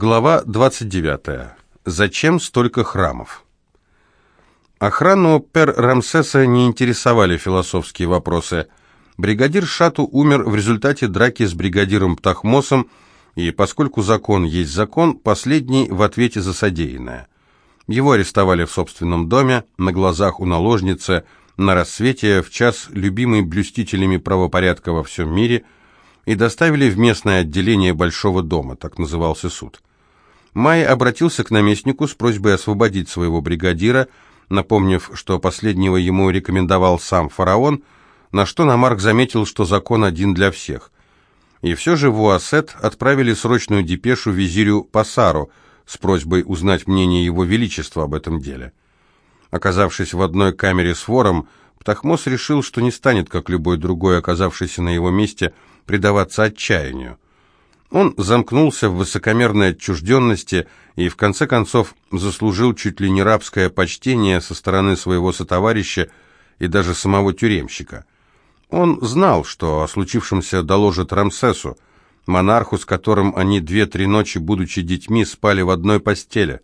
Глава 29. Зачем столько храмов? Охрану Пер-Рамсеса не интересовали философские вопросы. Бригадир Шату умер в результате драки с бригадиром Птахмосом, и поскольку закон есть закон, последний в ответе за содеянное. Его арестовали в собственном доме, на глазах у наложницы, на рассвете, в час любимый блюстителями правопорядка во всем мире – и доставили в местное отделение Большого дома, так назывался суд. Май обратился к наместнику с просьбой освободить своего бригадира, напомнив, что последнего ему рекомендовал сам фараон, на что Намарк заметил, что закон один для всех. И все же в Уассет отправили срочную депешу визирю Пасару с просьбой узнать мнение его величества об этом деле. Оказавшись в одной камере с вором, Птахмос решил, что не станет, как любой другой, оказавшийся на его месте, предаваться отчаянию. Он замкнулся в высокомерной отчужденности и в конце концов заслужил чуть ли не рабское почтение со стороны своего сотоварища и даже самого тюремщика. Он знал, что о случившемся доложит Рамсесу, монарху, с которым они две-три ночи, будучи детьми, спали в одной постели.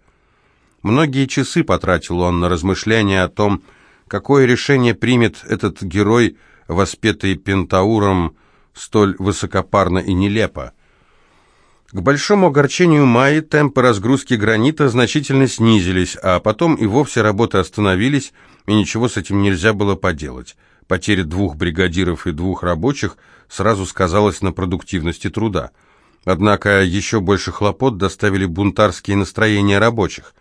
Многие часы потратил он на размышления о том, какое решение примет этот герой, воспетый Пентауром, столь высокопарно и нелепо. К большому огорчению Майи темпы разгрузки гранита значительно снизились, а потом и вовсе работы остановились, и ничего с этим нельзя было поделать. Потеря двух бригадиров и двух рабочих сразу сказалась на продуктивности труда. Однако еще больше хлопот доставили бунтарские настроения рабочих.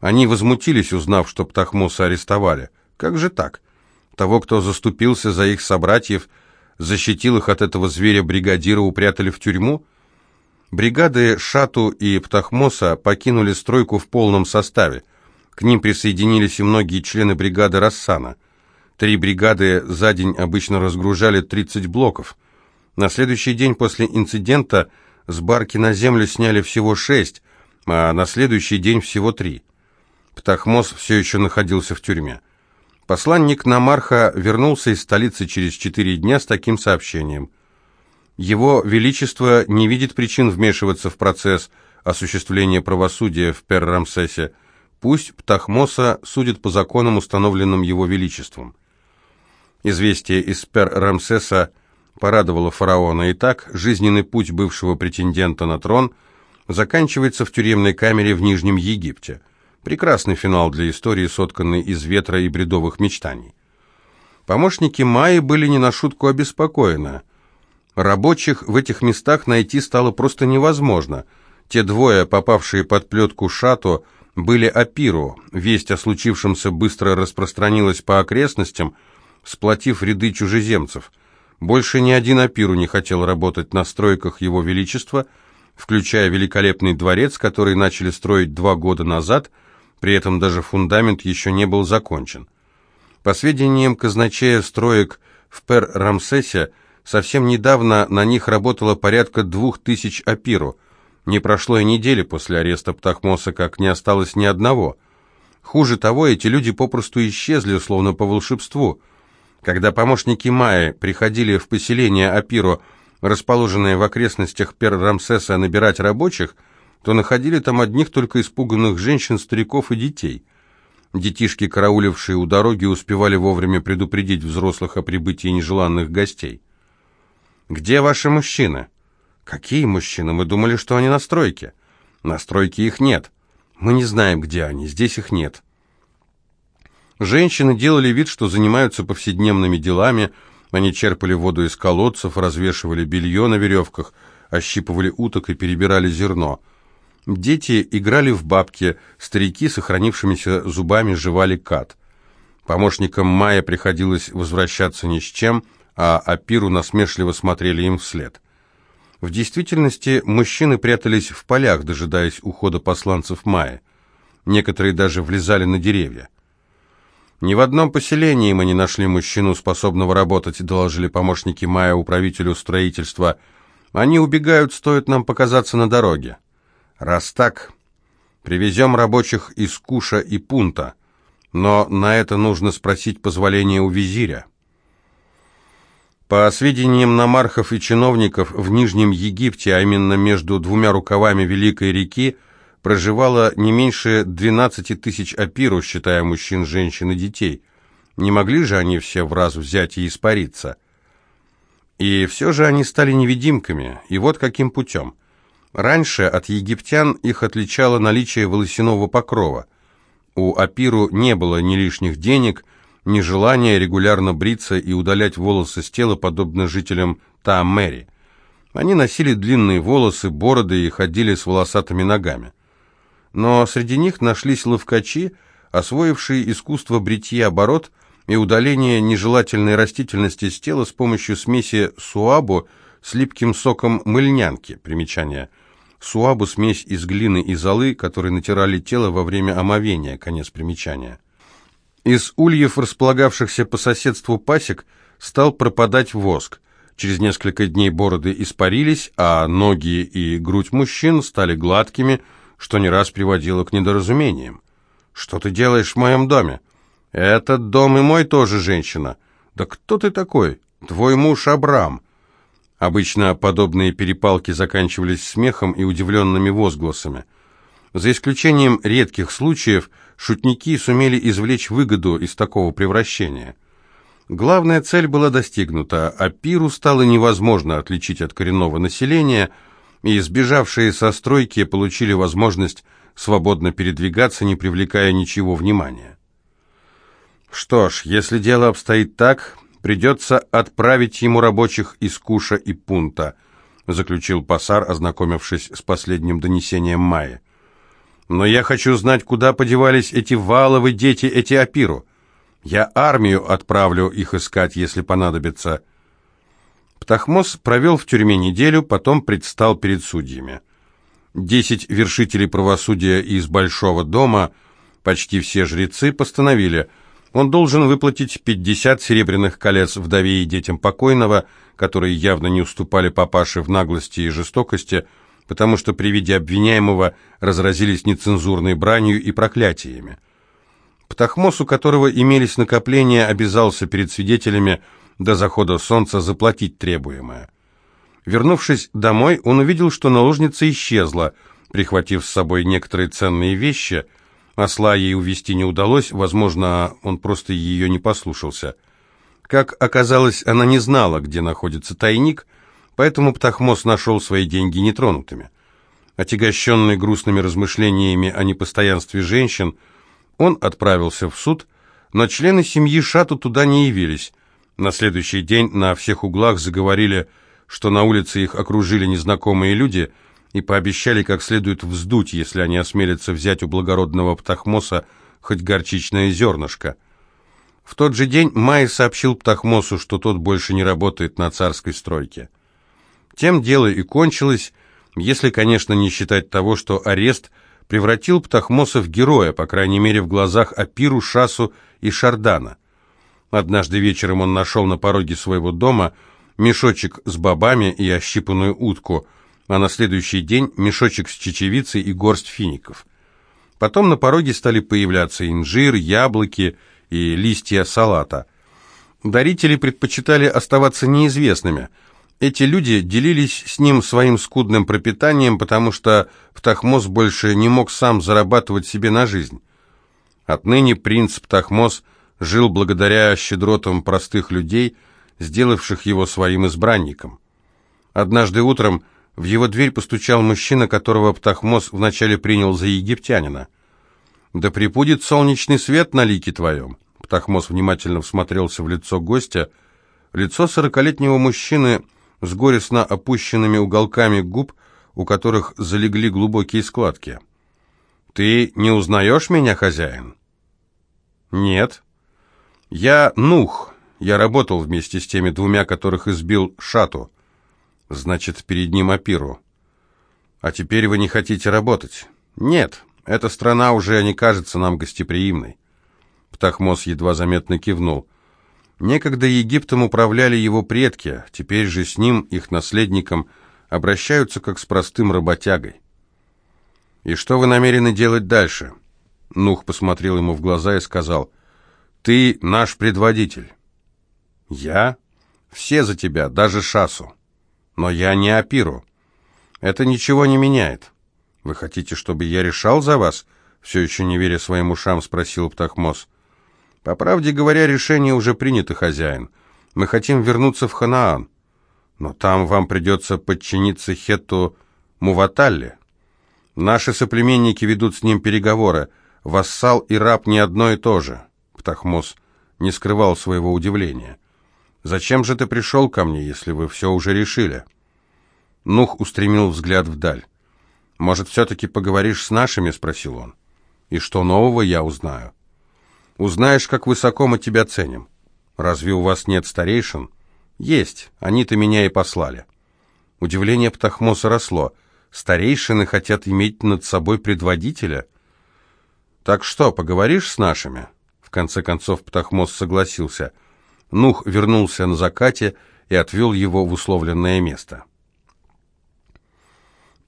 Они возмутились, узнав, что Птахмоса арестовали. Как же так? Того, кто заступился за их собратьев – защитил их от этого зверя-бригадира, упрятали в тюрьму? Бригады Шату и Птахмоса покинули стройку в полном составе. К ним присоединились и многие члены бригады Рассана. Три бригады за день обычно разгружали 30 блоков. На следующий день после инцидента с барки на землю сняли всего шесть, а на следующий день всего три. Птахмос все еще находился в тюрьме. Посланник Намарха вернулся из столицы через четыре дня с таким сообщением. Его Величество не видит причин вмешиваться в процесс осуществления правосудия в Пер-Рамсесе. Пусть Птахмоса судит по законам, установленным его Величеством. Известие из Пер-Рамсеса порадовало фараона. Итак, жизненный путь бывшего претендента на трон заканчивается в тюремной камере в Нижнем Египте – Прекрасный финал для истории, сотканной из ветра и бредовых мечтаний. Помощники Майи были не на шутку обеспокоены. Рабочих в этих местах найти стало просто невозможно. Те двое, попавшие под плетку Шато, были Апиру. Весть о случившемся быстро распространилась по окрестностям, сплотив ряды чужеземцев. Больше ни один Апиру не хотел работать на стройках Его Величества, включая великолепный дворец, который начали строить два года назад – при этом даже фундамент еще не был закончен. По сведениям казначея строек в Пер-Рамсесе, совсем недавно на них работало порядка двух тысяч апиру. Не прошло и недели после ареста Птахмоса, как не осталось ни одного. Хуже того, эти люди попросту исчезли, словно по волшебству. Когда помощники Майи приходили в поселение Апиру, расположенное в окрестностях Пер-Рамсеса, набирать рабочих – то находили там одних только испуганных женщин, стариков и детей. Детишки, караулившие у дороги, успевали вовремя предупредить взрослых о прибытии нежеланных гостей. «Где ваши мужчины?» «Какие мужчины? Мы думали, что они на стройке». «На стройке их нет. Мы не знаем, где они. Здесь их нет». Женщины делали вид, что занимаются повседневными делами. Они черпали воду из колодцев, развешивали белье на веревках, ощипывали уток и перебирали зерно – Дети играли в бабки, старики сохранившимися зубами жевали кат. Помощникам Майя приходилось возвращаться ни с чем, а Апиру насмешливо смотрели им вслед. В действительности мужчины прятались в полях, дожидаясь ухода посланцев Майя. Некоторые даже влезали на деревья. «Ни в одном поселении мы не нашли мужчину, способного работать», доложили помощники Майя управителю строительства. «Они убегают, стоит нам показаться на дороге». Раз так, привезем рабочих из Куша и Пунта, но на это нужно спросить позволение у визиря. По сведениям намархов и чиновников, в Нижнем Египте, а именно между двумя рукавами Великой реки, проживало не меньше 12 тысяч апиру, считая мужчин, женщин и детей. Не могли же они все в раз взять и испариться? И все же они стали невидимками, и вот каким путем. Раньше от египтян их отличало наличие волосяного покрова. У апиру не было ни лишних денег, нежелание регулярно бриться и удалять волосы с тела, подобно жителям Таамери. Они носили длинные волосы, бороды и ходили с волосатыми ногами. Но среди них нашлись ловкачи, освоившие искусство бритья оборот и удаления нежелательной растительности с тела с помощью смеси суабу с липким соком мыльнянки. Примечание. Суабу – смесь из глины и золы, которые натирали тело во время омовения. Конец примечания. Из ульев, располагавшихся по соседству пасек, стал пропадать воск. Через несколько дней бороды испарились, а ноги и грудь мужчин стали гладкими, что не раз приводило к недоразумениям. «Что ты делаешь в моем доме?» «Этот дом и мой тоже, женщина». «Да кто ты такой?» «Твой муж Абрам». Обычно подобные перепалки заканчивались смехом и удивленными возгласами. За исключением редких случаев, шутники сумели извлечь выгоду из такого превращения. Главная цель была достигнута, а пиру стало невозможно отличить от коренного населения, и сбежавшие со стройки получили возможность свободно передвигаться, не привлекая ничего внимания. Что ж, если дело обстоит так, придется отправить ему рабочих из Куша и Пунта, заключил Пасар, ознакомившись с последним донесением Майи. Но я хочу знать, куда подевались эти валовы дети, эти апиру. Я армию отправлю их искать, если понадобится». Птахмос провел в тюрьме неделю, потом предстал перед судьями. Десять вершителей правосудия из Большого дома, почти все жрецы, постановили, он должен выплатить 50 серебряных колец вдове и детям покойного, которые явно не уступали папаше в наглости и жестокости, потому что при виде обвиняемого разразились нецензурной бранью и проклятиями. Птахмос, у которого имелись накопления, обязался перед свидетелями до захода солнца заплатить требуемое. Вернувшись домой, он увидел, что наложница исчезла, прихватив с собой некоторые ценные вещи. Осла ей увести не удалось, возможно, он просто ее не послушался. Как оказалось, она не знала, где находится тайник, Поэтому Птахмос нашел свои деньги нетронутыми. Отягощенный грустными размышлениями о непостоянстве женщин, он отправился в суд, но члены семьи Шату туда не явились. На следующий день на всех углах заговорили, что на улице их окружили незнакомые люди и пообещали как следует вздуть, если они осмелятся взять у благородного Птахмоса хоть горчичное зернышко. В тот же день Май сообщил Птахмосу, что тот больше не работает на царской стройке. Тем дело и кончилось, если, конечно, не считать того, что арест превратил Птахмоса в героя, по крайней мере, в глазах Апиру, Шасу и Шардана. Однажды вечером он нашел на пороге своего дома мешочек с бобами и ощипанную утку, а на следующий день мешочек с чечевицей и горсть фиников. Потом на пороге стали появляться инжир, яблоки и листья салата. Дарители предпочитали оставаться неизвестными – эти люди делились с ним своим скудным пропитанием, потому что Птахмос больше не мог сам зарабатывать себе на жизнь. Отныне принц Птахмос жил благодаря щедротам простых людей, сделавших его своим избранником. Однажды утром в его дверь постучал мужчина, которого Птахмос вначале принял за египтянина. «Да припудет солнечный свет на лике твоем!» Птахмос внимательно всмотрелся в лицо гостя. Лицо сорокалетнего мужчины – с горестно опущенными уголками губ, у которых залегли глубокие складки. «Ты не узнаешь меня, хозяин?» «Нет». «Я Нух. Я работал вместе с теми двумя, которых избил Шату. Значит, перед ним Апиру. А теперь вы не хотите работать?» «Нет, эта страна уже не кажется нам гостеприимной». Птахмос едва заметно кивнул. Некогда Египтом управляли его предки, теперь же с ним, их наследником, обращаются как с простым работягой. «И что вы намерены делать дальше?» Нух посмотрел ему в глаза и сказал, «Ты наш предводитель». «Я? Все за тебя, даже Шасу. Но я не Апиру. Это ничего не меняет. Вы хотите, чтобы я решал за вас? Все еще не веря своим ушам, спросил Птахмос. По правде говоря, решение уже принято, хозяин. Мы хотим вернуться в Ханаан. Но там вам придется подчиниться Хетту Муваталле. Наши соплеменники ведут с ним переговоры. Вассал и раб не одно и то же. Птахмос не скрывал своего удивления. «Зачем же ты пришел ко мне, если вы все уже решили?» Нух устремил взгляд вдаль. «Может, все-таки поговоришь с нашими?» — спросил он. «И что нового я узнаю?» «Узнаешь, как высоко мы тебя ценим. Разве у вас нет старейшин?» «Есть. Они-то меня и послали». Удивление Птахмоса росло. «Старейшины хотят иметь над собой предводителя?» «Так что, поговоришь с нашими?» В конце концов Птахмос согласился. Нух вернулся на закате и отвел его в условленное место.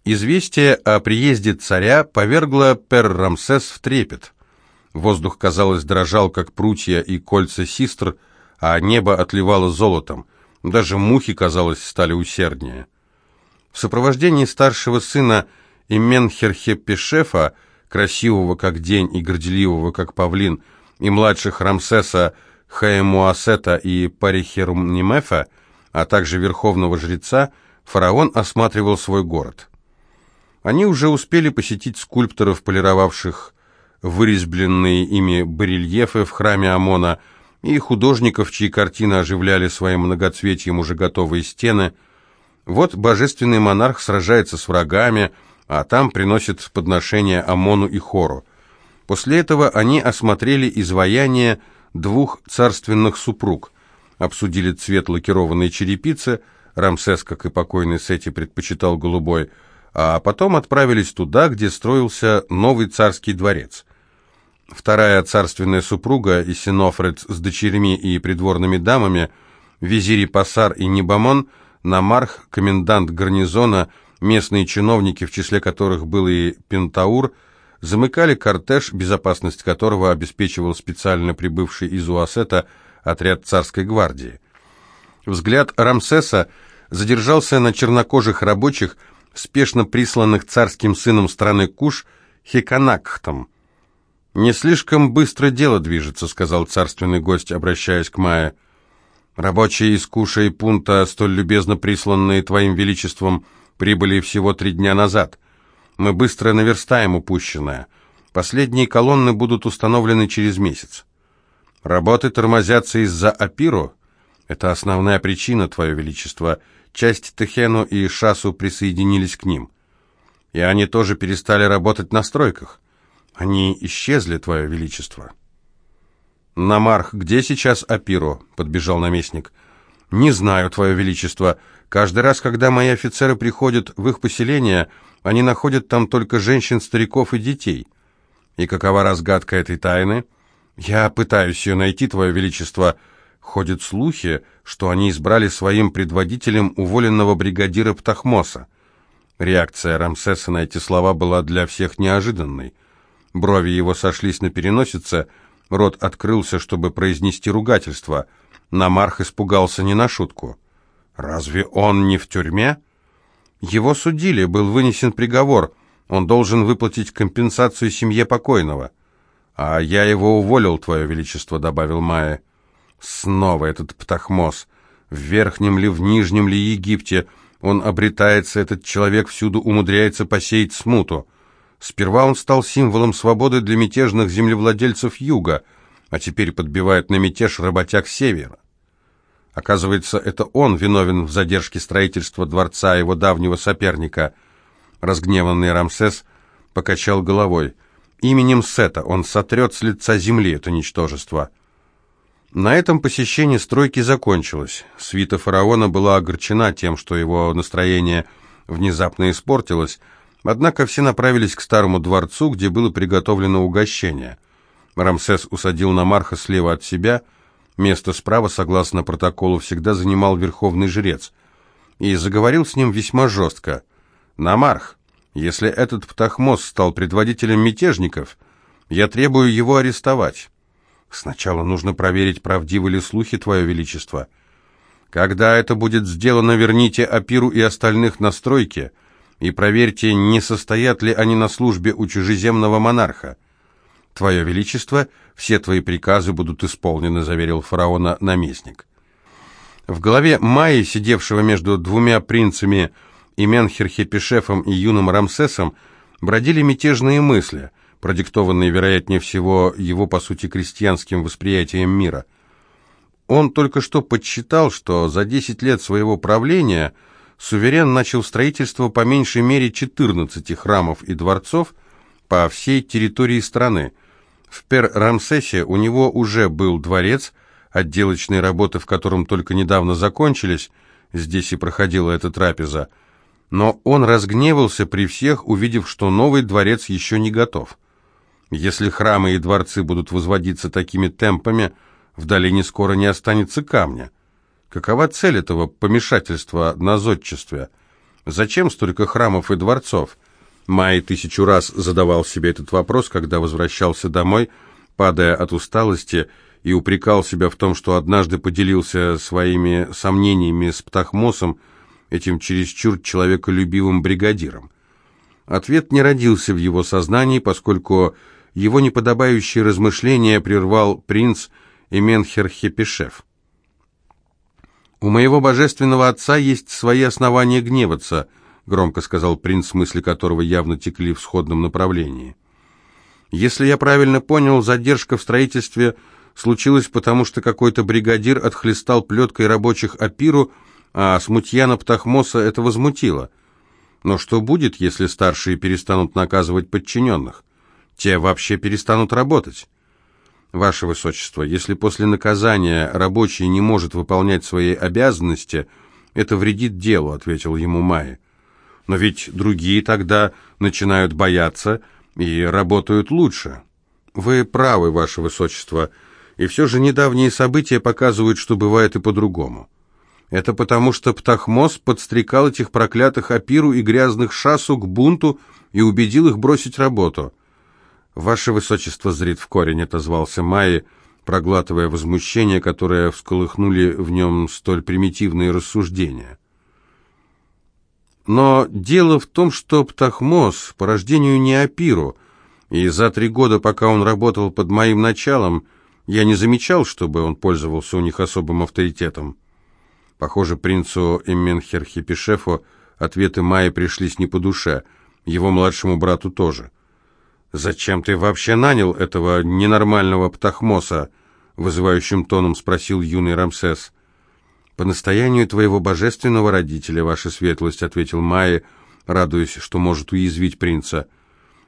Известие о приезде царя повергло Пер-Рамсес в трепет. Воздух, казалось, дрожал, как прутья и кольца систр, а небо отливало золотом. Даже мухи, казалось, стали усерднее. В сопровождении старшего сына Именхерхепешефа красивого как день и горделивого как павлин, и младших Рамсеса Хаемуасета и Парихерумнимефа, а также верховного жреца, фараон осматривал свой город. Они уже успели посетить скульпторов, полировавших вырезбленные ими барельефы в храме Амона, и художников, чьи картины оживляли своим многоцветием уже готовые стены. Вот божественный монарх сражается с врагами – а там приносят подношения Амону и Хору. После этого они осмотрели изваяние двух царственных супруг, обсудили цвет лакированной черепицы, Рамсес, как и покойный Сети, предпочитал голубой, а потом отправились туда, где строился новый царский дворец. Вторая царственная супруга, Исинофред с дочерьми и придворными дамами, визири Пасар и Небамон, Намарх, комендант гарнизона – Местные чиновники, в числе которых был и Пентаур, замыкали кортеж, безопасность которого обеспечивал специально прибывший из Уасета отряд царской гвардии. Взгляд Рамсеса задержался на чернокожих рабочих, спешно присланных царским сыном страны Куш, Хеканакхтом. «Не слишком быстро дело движется», — сказал царственный гость, обращаясь к Майе. «Рабочие из Куша и Пунта, столь любезно присланные твоим величеством, — Прибыли всего три дня назад. Мы быстро наверстаем упущенное. Последние колонны будут установлены через месяц. Работы тормозятся из-за Апиру. Это основная причина, Твое Величество. Часть Техену и Шасу присоединились к ним. И они тоже перестали работать на стройках. Они исчезли, Твое Величество. «Намарх, где сейчас Апиру?» — подбежал наместник. «Не знаю, Твое Величество. Каждый раз, когда мои офицеры приходят в их поселение, они находят там только женщин, стариков и детей. И какова разгадка этой тайны? Я пытаюсь ее найти, Твое Величество. Ходят слухи, что они избрали своим предводителем уволенного бригадира Птахмоса. Реакция Рамсеса на эти слова была для всех неожиданной. Брови его сошлись на переносице, рот открылся, чтобы произнести ругательство. Намарх испугался не на шутку. Разве он не в тюрьме? Его судили, был вынесен приговор. Он должен выплатить компенсацию семье покойного. А я его уволил, твое величество, добавил Майя. Снова этот птахмос. В верхнем ли, в нижнем ли Египте он обретается, этот человек всюду умудряется посеять смуту. Сперва он стал символом свободы для мятежных землевладельцев юга, а теперь подбивает на мятеж работяг севера. Оказывается, это он виновен в задержке строительства дворца его давнего соперника. Разгневанный Рамсес покачал головой. Именем Сета он сотрет с лица земли это ничтожество. На этом посещение стройки закончилось. Свита фараона была огорчена тем, что его настроение внезапно испортилось, однако все направились к старому дворцу, где было приготовлено угощение. Рамсес усадил Намарха слева от себя – Место справа, согласно протоколу, всегда занимал верховный жрец. И заговорил с ним весьма жестко. «Намарх, если этот Птахмос стал предводителем мятежников, я требую его арестовать. Сначала нужно проверить, правдивы ли слухи, Твое Величество». Когда это будет сделано, верните Апиру и остальных на стройке и проверьте, не состоят ли они на службе у чужеземного монарха. Твое Величество, все твои приказы будут исполнены, заверил фараона наместник. В голове Майи, сидевшего между двумя принцами и Менхерхепишефом и юным Рамсесом, бродили мятежные мысли, продиктованные, вероятнее всего, его, по сути, крестьянским восприятием мира. Он только что подсчитал, что за 10 лет своего правления суверен начал строительство по меньшей мере 14 храмов и дворцов по всей территории страны. В Пер-Рамсесе у него уже был дворец – отделочные работы в котором только недавно закончились, здесь и проходила эта трапеза, но он разгневался при всех, увидев, что новый дворец еще не готов. Если храмы и дворцы будут возводиться такими темпами, в долине скоро не останется камня. Какова цель этого помешательства на зодчестве? Зачем столько храмов и дворцов? Май тысячу раз задавал себе этот вопрос, когда возвращался домой, падая от усталости и упрекал себя в том, что однажды поделился своими сомнениями с Птахмосом, этим чересчур человеколюбивым бригадиром. Ответ не родился в его сознании, поскольку его неподобающие размышления прервал принц Именхер Хепишев. «У моего божественного отца есть свои основания гневаться», громко сказал принц, мысли которого явно текли в сходном направлении. «Если я правильно понял, задержка в строительстве – случилось потому, что какой-то бригадир отхлестал плеткой рабочих Апиру, а смутьяна Птахмоса это возмутило. Но что будет, если старшие перестанут наказывать подчиненных? Те вообще перестанут работать. Ваше Высочество, если после наказания рабочий не может выполнять свои обязанности, это вредит делу, ответил ему Майя. Но ведь другие тогда начинают бояться и работают лучше. Вы правы, Ваше Высочество, — и все же недавние события показывают, что бывает и по-другому. Это потому, что Птахмос подстрекал этих проклятых Апиру и грязных Шасу к бунту и убедил их бросить работу. «Ваше Высочество зрит в корень», — отозвался Майи, проглатывая возмущение, которое всколыхнули в нем столь примитивные рассуждения. Но дело в том, что Птахмос по рождению не Апиру, и за три года, пока он работал под моим началом, — я не замечал, чтобы он пользовался у них особым авторитетом. Похоже, принцу Эмменхерхипишефу ответы Майи пришлись не по душе, его младшему брату тоже. «Зачем ты вообще нанял этого ненормального птахмоса?» вызывающим тоном спросил юный Рамсес. «По настоянию твоего божественного родителя, ваша светлость», — ответил Майя, радуясь, что может уязвить принца.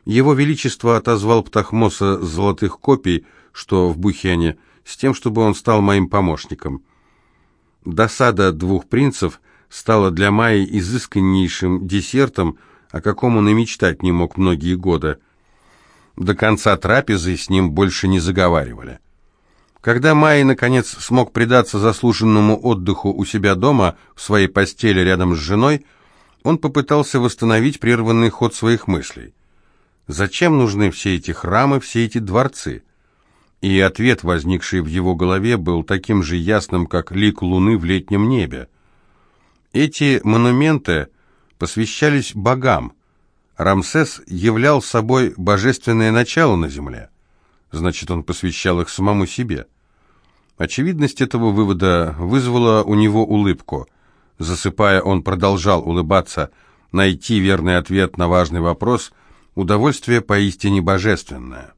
Его Величество отозвал Птахмоса золотых копий, что в Бухене, с тем, чтобы он стал моим помощником. Досада двух принцев стала для Майи изысканнейшим десертом, о каком он и мечтать не мог многие годы. До конца трапезы с ним больше не заговаривали. Когда Майи, наконец, смог предаться заслуженному отдыху у себя дома, в своей постели рядом с женой, он попытался восстановить прерванный ход своих мыслей. Зачем нужны все эти храмы, все эти дворцы? И ответ, возникший в его голове, был таким же ясным, как лик луны в летнем небе. Эти монументы посвящались богам. Рамсес являл собой божественное начало на земле. Значит, он посвящал их самому себе. Очевидность этого вывода вызвала у него улыбку. Засыпая, он продолжал улыбаться. Найти верный ответ на важный вопрос – удовольствие поистине божественное.